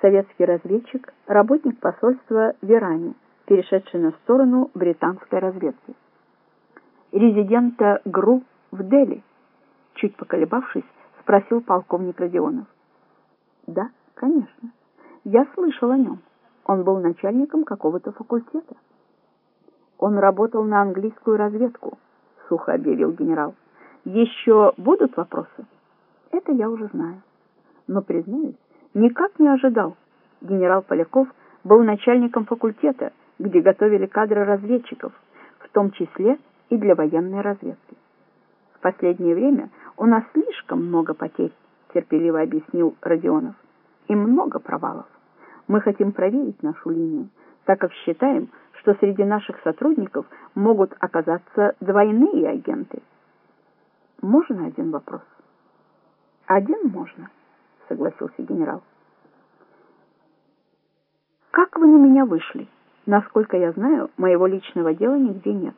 советский разведчик, работник посольства в Иране, перешедший на сторону британской разведки. Резидента ГРУ в Дели, чуть поколебавшись, спросил полковник Родионов. Да, конечно. Я слышал о нем. Он был начальником какого-то факультета. Он работал на английскую разведку, сухо объявил генерал. Еще будут вопросы? Это я уже знаю. Но, признаюсь, никак не ожидал. Генерал Поляков был начальником факультета, где готовили кадры разведчиков, в том числе и для военной разведки. В последнее время у нас слишком много потерь, терпеливо объяснил Родионов, и много провалов. Мы хотим проверить нашу линию, так как считаем, что среди наших сотрудников могут оказаться двойные агенты. Можно один вопрос? Один можно, согласился генерал. Как вы на меня вышли? Насколько я знаю, моего личного дела нигде нет.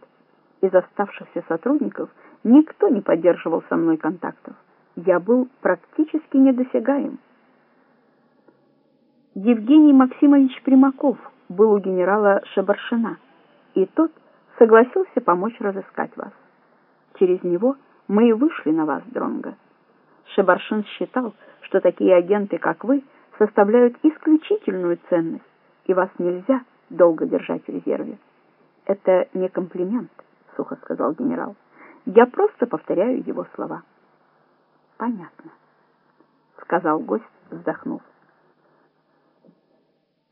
Из оставшихся сотрудников никто не поддерживал со мной контактов. Я был практически недосягаем. Евгений Максимович Примаков был у генерала Шабаршина, и тот согласился помочь разыскать вас. Через него мы и вышли на вас, Дронго. Шабаршин считал, что такие агенты, как вы, составляют исключительную ценность, и вас нельзя долго держать в резерве. Это не комплимент, сухо сказал генерал. Я просто повторяю его слова. Понятно, сказал гость, вздохнув.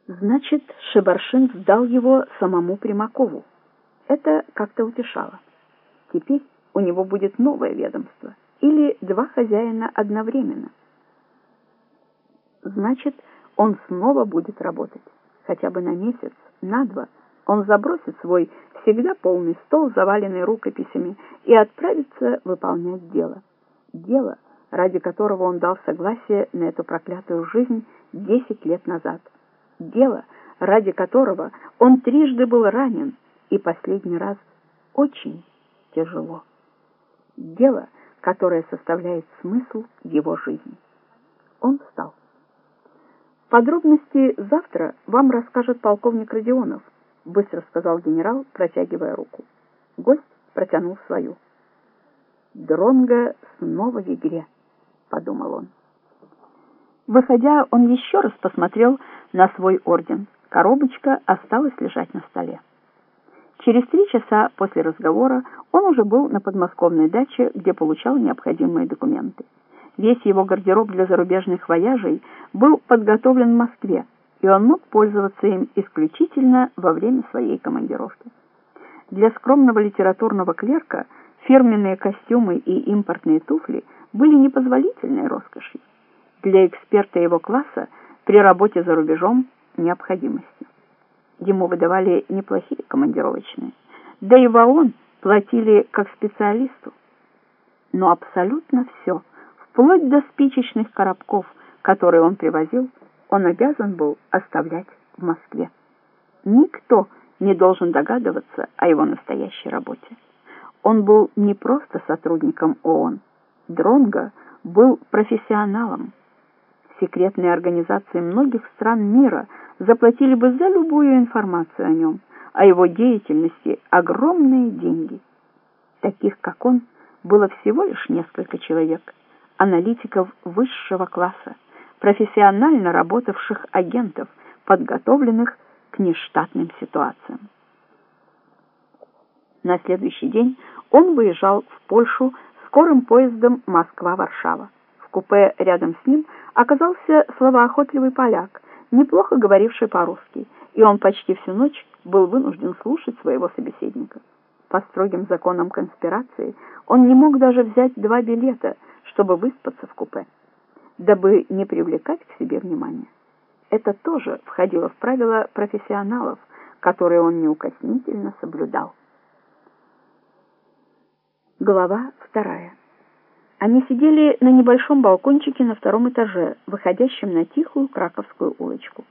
Значит, Шебаршин сдал его самому Примакову. Это как-то утешало. Теперь у него будет новое ведомство или два хозяина одновременно. Значит, он снова будет работать хотя бы на месяц, на два, он забросит свой всегда полный стол, заваленный рукописями, и отправится выполнять дело. Дело, ради которого он дал согласие на эту проклятую жизнь десять лет назад. Дело, ради которого он трижды был ранен, и последний раз очень тяжело. Дело, которое составляет смысл его жизни. Он встал. Подробности завтра вам расскажет полковник Родионов, быстро сказал генерал, протягивая руку. Гость протянул свою. Дронго снова в игре, подумал он. Выходя, он еще раз посмотрел на свой орден. Коробочка осталась лежать на столе. Через три часа после разговора он уже был на подмосковной даче, где получал необходимые документы. Весь его гардероб для зарубежных вояжей был подготовлен в Москве, и он мог пользоваться им исключительно во время своей командировки. Для скромного литературного клерка фирменные костюмы и импортные туфли были непозволительной роскошью. Для эксперта его класса при работе за рубежом необходимостью. Ему выдавали неплохие командировочные, да и в платили как специалисту. Но абсолютно все – Вплоть до спичечных коробков, которые он привозил, он обязан был оставлять в Москве. Никто не должен догадываться о его настоящей работе. Он был не просто сотрудником ООН. Дронго был профессионалом. Секретные организации многих стран мира заплатили бы за любую информацию о нем, о его деятельности огромные деньги. Таких, как он, было всего лишь несколько человек – аналитиков высшего класса, профессионально работавших агентов, подготовленных к нештатным ситуациям. На следующий день он выезжал в Польшу скорым поездом Москва-Варшава. В купе рядом с ним оказался словоохотливый поляк, неплохо говоривший по-русски, и он почти всю ночь был вынужден слушать своего собеседника. По строгим законам конспирации он не мог даже взять два билета – чтобы выспаться в купе, дабы не привлекать к себе внимания. Это тоже входило в правила профессионалов, которые он неукоснительно соблюдал. Глава вторая. Они сидели на небольшом балкончике на втором этаже, выходящем на тихую краковскую улочку.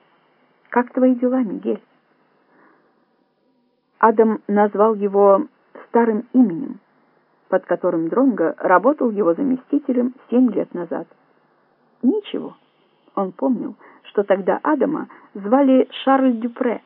«Как твои дела, Мигель?» Адам назвал его старым именем, под которым Дронго работал его заместителем семь лет назад. Ничего. Он помнил, что тогда Адама звали Шарль Дюпре,